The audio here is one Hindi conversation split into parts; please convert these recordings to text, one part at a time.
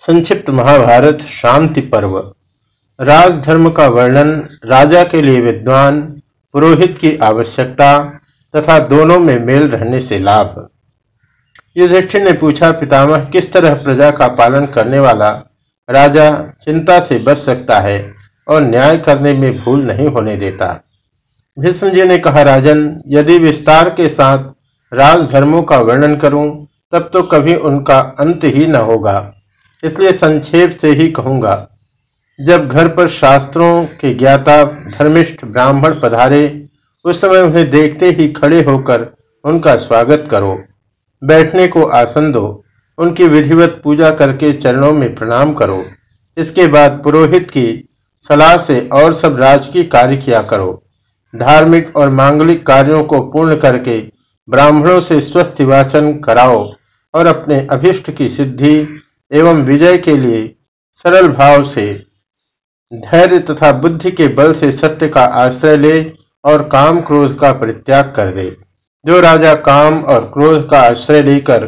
संक्षिप्त महाभारत, शांति पर्व। राजधर्म का वर्णन, राजा के लिए विद्वान, पुरोहित की आवश्यकता तथा दोनों में मेल रहने से लाभ। युधिष्ठिर ने पूछा, पितामह, किस तरह प्रजा का पालन करने वाला राजा चिंता से बच सकता है और न्याय करने में भूल नहीं होने देता? भीष्म जी ने कहा, राजन, यदि विस्तार के साथ राजधर्मों का वर्णन करूँ, तब तो कभी उनका अंत ही न होगा। इसलिए संक्षेप से ही कहूँगा, जब घर पर शास्त्रों के ज्ञाता धर्मिष्ठ ब्राह्मण पधारे, उस समय उन्हें देखते ही खड़े होकर उनका स्वागत करो। बैठने को आसन दो, उनकी विधिवत पूजा करके चरणों में प्रणाम करो। इसके बाद पुरोहित की सलाह से और सब राजकीय कार्य किया करो। धार्मिक और मांगलिक कार्यों को पूर्ण करके ब्राह्मणों से स्वस्थ वाचन कराओ और अपने अभिष्ट की सिद्धि एवं विजय के लिए सरल भाव से, धैर्य तथा बुद्धि के बल से सत्य का आश्रय ले और काम क्रोध का परित्याग कर दे। जो राजा काम और क्रोध का आश्रय लेकर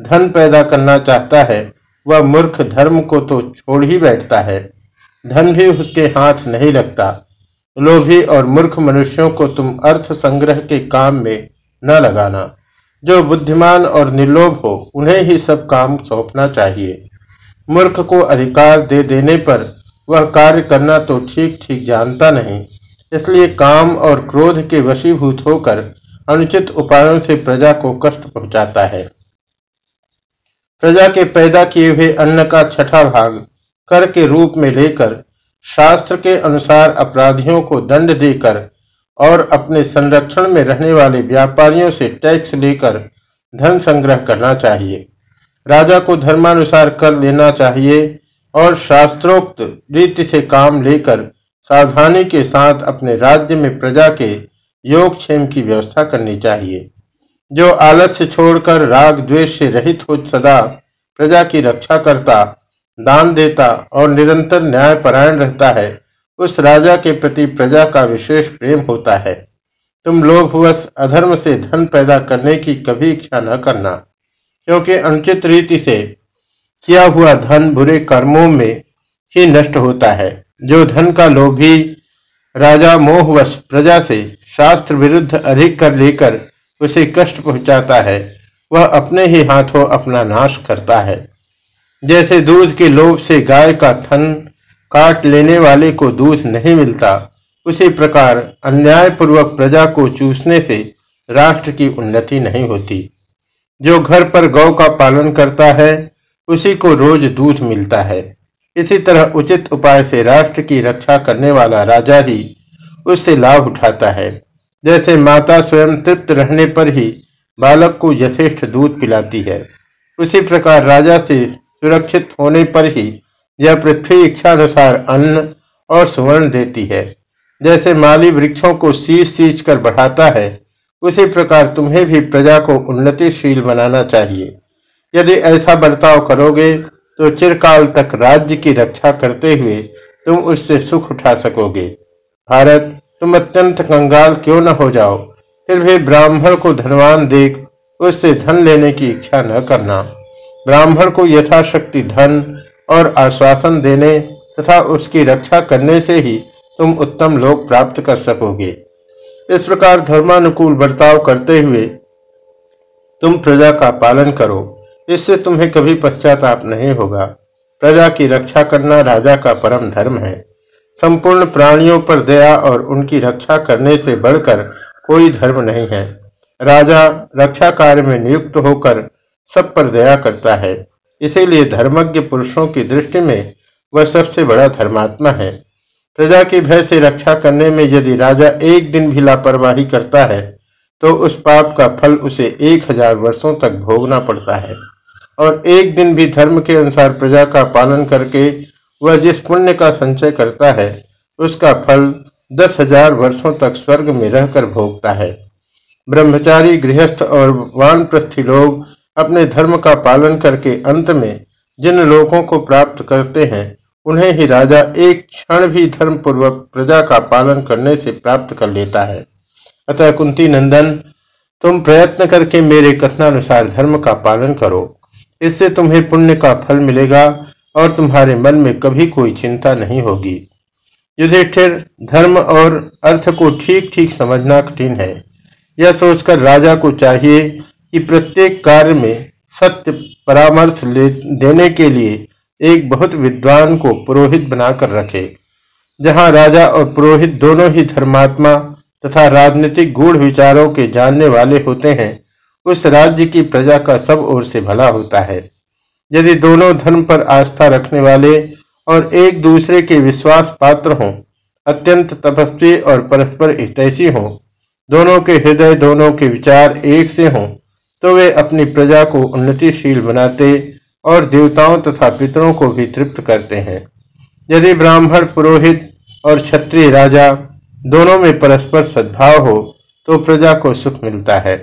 धन पैदा करना चाहता है, वह मूर्ख धर्म को तो छोड़ ही बैठता है। धन भी उसके हाथ नहीं लगता। लोभी और मूर्ख मनुष्यों को तुम अर्थ संग्रह के काम में न लगाना। जो बुद्धिमान और निर्लोभ हो, उन्हें ही सब काम सौंपना चाहिए। मूर्ख को अधिकार दे देने पर वह कार्य करना तो ठीक ठीक जानता नहीं, इसलिए काम और क्रोध के वशीभूत होकर अनुचित उपायों से प्रजा को कष्ट पहुंचाता है। प्रजा के पैदा किए हुए अन्न का छठा भाग कर के रूप में लेकर शास्त्र के अनुसार अपराधियों को दंड देकर और अपने संरक्षण में रहने वाले व्यापारियों से टैक्स लेकर धन संग्रह करना चाहिए। राजा को धर्मानुसार कर लेना चाहिए और शास्त्रोक्त रीति से काम लेकर सावधानी के साथ अपने राज्य में प्रजा के योगक्षेम की व्यवस्था करनी चाहिए। जो आलस्य छोड़कर राग द्वेष से रहित हो सदा प्रजा की रक्षा करता, दान देता और निरंतर न्यायपरायण रहता है उस राजा के प्रति प्रजा का विशेष प्रेम होता है। तुम लोभवश अधर्म से धन पैदा करने की कभी इच्छा न करना, क्योंकि अनुचित रीति से किया हुआ धन बुरे कर्मों में ही नष्ट होता है। जो धन का लोभी राजा मोहवश प्रजा से शास्त्र विरुद्ध अधिक कर लेकर उसे कष्ट पहुंचाता है, वह अपने ही हाथों अपना नाश करता है। जैसे दूध के लोभ से गाय का थन काट लेने वाले को दूध नहीं मिलता। उसी प्रकार अन्यायपूर्वक प्रजा को चूसने से राष्ट्र की उन्नति नहीं होती। जो घर पर गौ का पालन करता है, उसी को रोज दूध मिलता है। इसी तरह उचित उपाय से राष्ट्र की रक्षा करने वाला राजा ही उससे लाभ उठाता है। जैसे माता स्वयं तृप्त रहने पर ही बालक को यथेष्ट दूध पिलाती है, उसी प्रकार राजा से सुरक्षित होने पर ही यह पृथ्वी इच्छानुसार अन्न और सुवर्ण देती है। जैसे माली वृक्षों को सींच सींच कर बढ़ाता है, उसी प्रकार तुम्हें भी प्रजा को उन्नतिशील बनाना चाहिए। यदि ऐसा बर्ताव करोगे तो चिरकाल तक राज्य की रक्षा करते हुए तुम उससे सुख उठा सकोगे। भारत, तुम अत्यंत कंगाल क्यों न हो जाओ? फिर भी ब्राह्मण को धनवान देख, उससे धन लेने की इच्छा न करना। ब्राह्मण को यथाशक्ति धन और आश्वासन देने तथा उसकी रक्षा करने से ही तुम उत्तम लोक प्राप्त कर सकोगे। इस प्रकार धर्मानुकूल बर्ताव करते हुए तुम प्रजा का पालन करो। इससे तुम्हें कभी पश्चाताप नहीं होगा। प्रजा की रक्षा करना राजा का परम धर्म है। संपूर्ण प्राणियों पर दया और उनकी रक्षा करने से बढ़कर कोई धर्म नहीं है। राजा रक्षा कार्य में नियुक्त होकर सब पर दया करता है। इसीलिए धर्मज्ञ पुरुषों की दृष्टि में वह सबसे बड़ा धर्मात्मा है। प्रजा की भय से रक्षा करने में यदि राजा एक दिन भी लापरवाही करता है तो उस पाप का फल उसे एक हज़ार वर्षों तक भोगना पड़ता है। और एक दिन भी धर्म के अनुसार प्रजा का पालन करके वह जिस पुण्य का संचय करता है, उसका फल दस हज़ार वर्षों तक स्वर्ग में रहकर भोगता है। ब्रह्मचारी, गृहस्थ और वानप्रस्थी लोग अपने धर्म का पालन करके अंत में जिन लोगों को प्राप्त करते हैं, उन्हें ही राजा एक क्षण भी धर्म पूर्वक प्रजा का पालन करने से प्राप्त कर लेता है। अतः कुंती नंदन, तुम प्रयत्न करके मेरे कथनानुसार धर्म का पालन करो। इससे तुम्हें पुण्य का फल मिलेगा और तुम्हारे मन में कभी कोई चिंता नहीं होगी। युधिष्ठिर, धर्म और अर्थ को ठीक ठीक समझना कठिन है। यह सोचकर राजा को चाहिए कि प्रत्येक कार्य में सत्य परामर्श ले, देने के लिए एक बहुत विद्वान को पुरोहित बनाकर रखे। जहाँ राजा और पुरोहित दोनों ही धर्मात्मा तथा राजनीतिक गूढ़ विचारों के जानने वाले होते हैं, उस राज्य की प्रजा का सब ओर से भला होता है। यदि दोनों धर्म पर आस्था रखने वाले और एक दूसरे के विश्वास पात्र हों, अत्यंत तपस्वी और परस्पर हितैषी हों, दोनों के हृदय, दोनों के विचार एक से हों तो वे अपनी प्रजा को उन्नतिशील बनाते और देवताओं तथा पितरों को भी तृप्त करते हैं। यदि ब्राह्मण, पुरोहित और क्षत्रिय राजा दोनों में परस्पर सद्भाव हो तो प्रजा को सुख मिलता है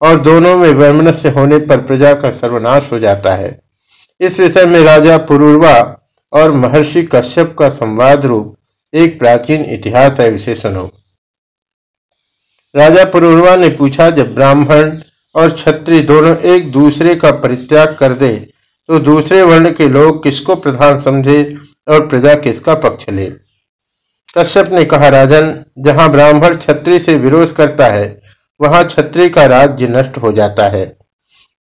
और दोनों में वैमनस्य होने पर प्रजा का सर्वनाश हो जाता है। इस विषय में राजा पुरुर्वा और महर्षि कश्यप का संवाद रूप एक प्राचीन इतिहास है सुनो राजा पुरुर्वा ने पूछा, जब ब्राह्मण और क्षत्रिय दोनों एक दूसरे का परित्याग कर दे तो दूसरे वर्ण के लोग किसको प्रधान समझे और प्रजा किसका पक्ष ले? कश्यप ने कहा, राजन, जहाँ ब्राह्मण क्षत्रिय से विरोध करता है, वहाँ क्षत्रिय का राज्य नष्ट हो जाता है।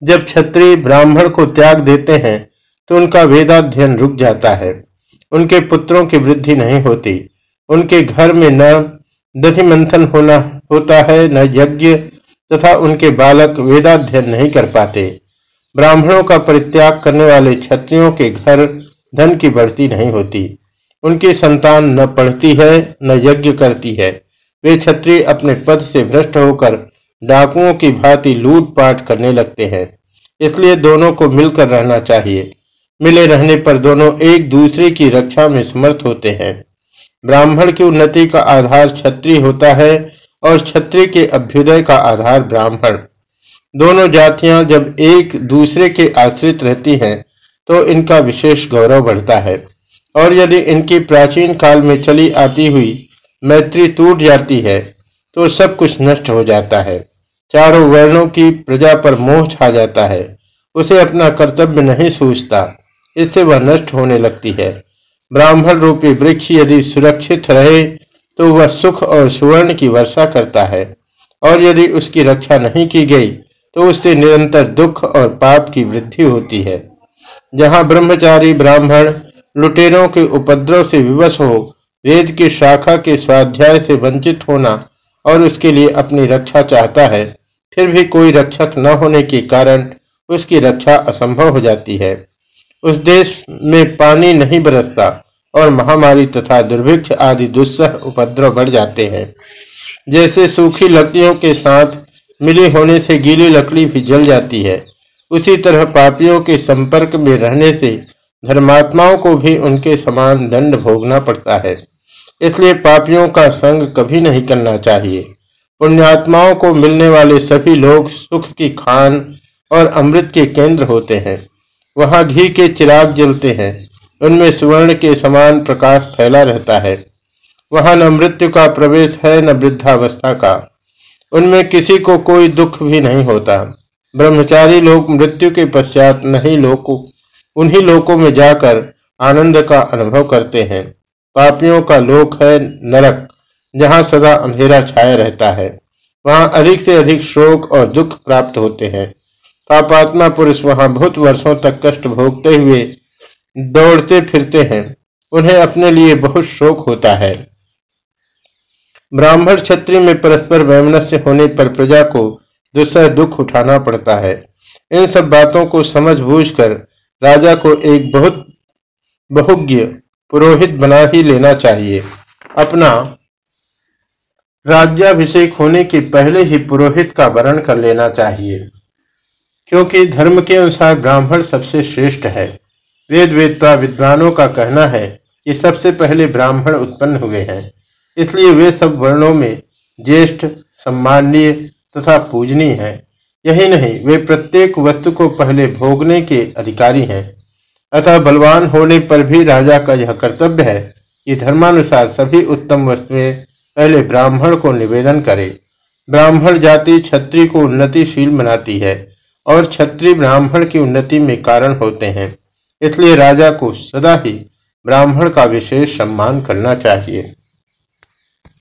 जब क्षत्रिय ब्राह्मण को त्याग देते हैं तो उनका वेदाध्ययन रुक जाता है। उनके पुत्रों की वृद्धि नहीं होती। उनके घर में न दधि मंथन होना होता है, न यज्ञ तथा उनके बालक वेदाध्ययन नहीं कर पाते। ब्राह्मणों का परित्याग करने वाले क्षत्रियों के घर धन की बढ़ती नहीं होती। उनकी संतान न पढ़ती है, न यज्ञ करती है। वे क्षत्रिय अपने पद से भ्रष्ट होकर डाकुओं की भांति लूट पाट करने लगते हैं। इसलिए दोनों को मिलकर रहना चाहिए। मिले रहने पर दोनों एक दूसरे की रक्षा में समर्थ होते हैं। ब्राह्मण की उन्नति का आधार क्षत्रिय होता है और क्षत्रिय के अभ्युदय का आधार ब्राह्मण। दोनों जातियाँ जब एक दूसरे के आश्रित रहती हैं तो इनका विशेष गौरव बढ़ता है। और यदि इनकी प्राचीन काल में चली आती हुई मैत्री टूट जाती है तो सब कुछ नष्ट हो जाता है। चारों वर्णों की प्रजा पर मोह छा जाता है। उसे अपना कर्तव्य नहीं सूझता। इससे वह नष्ट होने लगती है। ब्राह्मण रूपी वृक्ष यदि सुरक्षित रहे तो वह सुख और सुवर्ण की वर्षा करता है। और यदि उसकी रक्षा नहीं की गई तो उससे निरंतर दुख और पाप की वृद्धि होती है। जहाँ ब्रह्मचारी ब्राह्मण लुटेरों के उपद्रव से विवश हो, वेद की शाखा के स्वाध्याय से वंचित होना और उसके लिए अपनी रक्षा चाहता है, फिर भी कोई रक्षक न होने के कारण उसकी रक्षा असंभव हो जाती है। उस देश में पानी नहीं बरसता और महामारी तथा दुर्भिक्ष आदि दुस्सह उपद्रव बढ़ जाते हैं। जैसे सूखी लकड़ियों के साथ मिली होने से गीली लकड़ी भी जल जाती है, उसी तरह पापियों के संपर्क में रहने से धर्मात्माओं को भी उनके समान दंड भोगना पड़ता है। इसलिए पापियों का संग कभी नहीं करना चाहिए। पुण्यात्माओं को मिलने वाले सभी लोग सुख की खान और अमृत के केंद्र होते हैं। वहाँ घी के चिराग जलते हैं। उनमें सुवर्ण के समान प्रकाश फैला रहता है। वहाँ न मृत्यु का प्रवेश है, न वृद्धावस्था का। उनमें किसी को कोई दुख भी नहीं होता। ब्रह्मचारी लोग मृत्यु के पश्चात नहीं लोग उन्हीं लोकों में जाकर आनंद का अनुभव करते हैं। पापियों का लोक है नरक, जहाँ सदा अंधेरा छाया रहता है। वहाँ अधिक से अधिक शोक और दुख प्राप्त होते हैं। पापात्मा पुरुष वहाँ बहुत वर्षों तक कष्ट भोगते हुए दौड़ते फिरते हैं। उन्हें अपने लिए बहुत शोक होता है। ब्राह्मण क्षत्रिय में परस्पर वैमनस्य होने पर प्रजा को दूसरा दुख उठाना पड़ता है। इन सब बातों को समझ बूझ कर राजा को एक बहुत बहुज्ञ पुरोहित बना ही लेना चाहिए। अपना राज्याभिषेक होने के पहले ही पुरोहित का वर्ण कर लेना चाहिए, क्योंकि धर्म के अनुसार ब्राह्मण सबसे श्रेष्ठ है। वेद वेदता विद्वानों का कहना है कि सबसे पहले ब्राह्मण उत्पन्न हुए हैं। इसलिए वे सब वर्णों में ज्येष्ठ, सम्माननीय तथा पूजनीय हैं। यही नहीं, वे प्रत्येक वस्तु को पहले भोगने के अधिकारी हैं। अतः बलवान होने पर भी राजा का यह कर्तव्य है कि धर्मानुसार सभी उत्तम वस्तुएँ पहले ब्राह्मण को निवेदन करे। ब्राह्मण जाति क्षत्रिय को उन्नतिशील बनाती है और क्षत्रिय ब्राह्मण की उन्नति में कारण होते हैं। इसलिए राजा को सदा ही ब्राह्मण का विशेष सम्मान करना चाहिए।